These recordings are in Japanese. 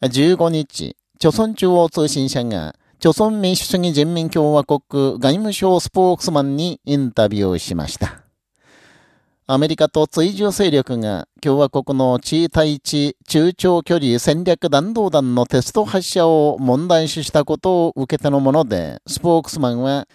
15日、朝鮮中央通信社が、朝鮮民主主義人民共和国外務省スポークスマンにインタビューしました。アメリカと追従勢力が共和国の地対地中長距離戦略弾道弾のテスト発射を問題視したことを受けてのもので、スポークスマンは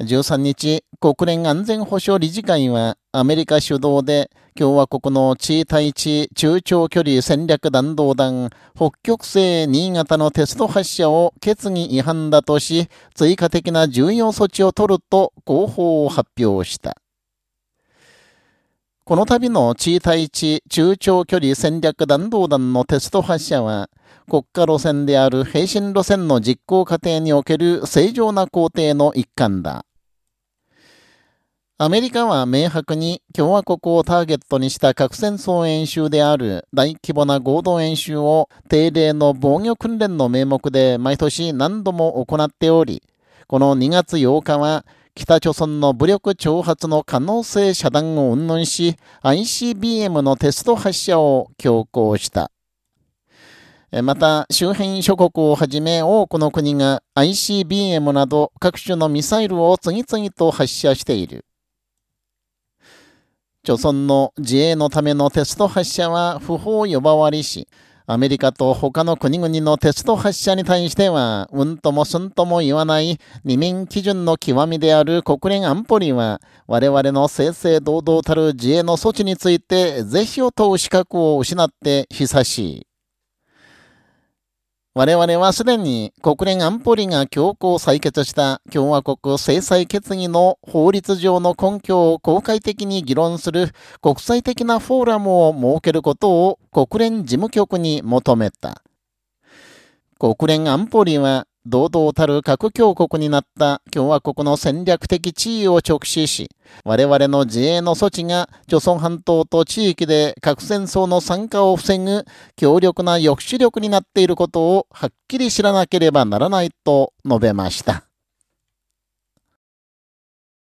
13日、国連安全保障理事会はアメリカ主導で共和国の地対地中長距離戦略弾道弾北極星新潟のテスト発射を決議違反だとし、追加的な重要措置を取ると広報を発表した。この度の地対地中長距離戦略弾道弾のテスト発射は、国家路線である平身路線の実行過程における正常な工程の一環だ。アメリカは明白に共和国をターゲットにした核戦争演習である大規模な合同演習を定例の防御訓練の名目で毎年何度も行っており、この2月8日は北朝鮮の武力挑発の可能性遮断を云々し、ICBM のテスト発射を強行した。また、周辺諸国をはじめ多くの国が ICBM など各種のミサイルを次々と発射している。朝鮮の自衛のためのテスト発射は不法呼ばわりし、アメリカと他の国々のテスト発射に対しては、うんともすんとも言わない二民基準の極みである国連安保理は、我々の正々堂々たる自衛の措置について是非を問う資格を失って久しい。我々はすでに国連安保理が強行採決した共和国制裁決議の法律上の根拠を公開的に議論する国際的なフォーラムを設けることを国連事務局に求めた。国連安保理は堂々たる核強国になった共和国の戦略的地位を直視し、我々の自衛の措置が、朝鮮半島と地域で核戦争の参加を防ぐ強力な抑止力になっていることをはっきり知らなければならないと述べました。